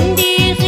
คนดีคือ